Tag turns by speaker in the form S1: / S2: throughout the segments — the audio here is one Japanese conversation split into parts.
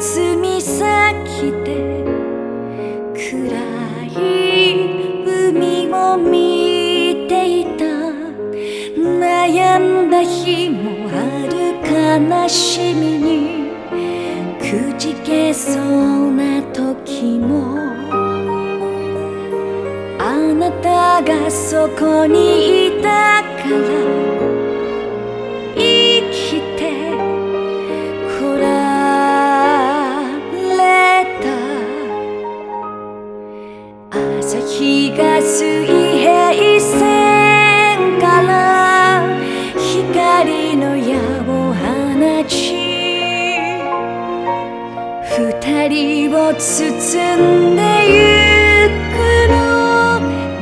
S1: 霞先で暗い海を見ていた。悩んだ日もある悲しみにくじけそうな時もあなたがそこに包んでゆくの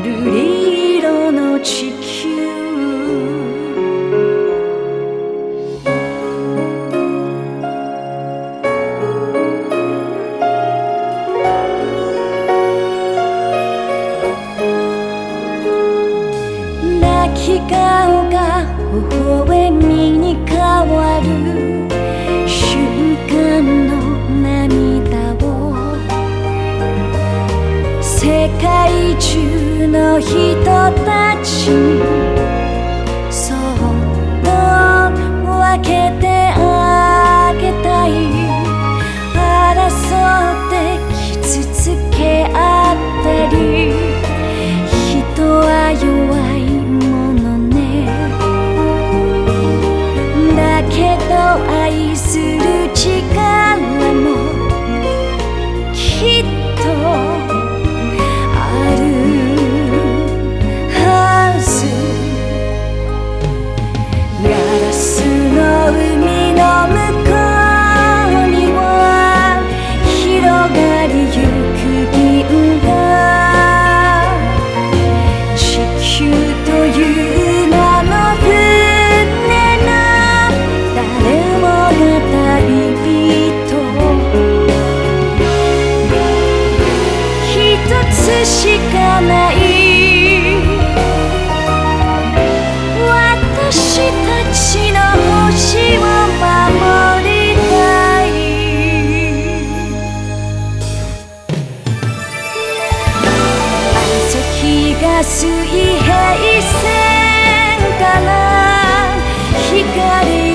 S1: 瑠璃色の地球。泣き顔が微笑みに変わる。の人たち。そっと分けて keep 水平線から光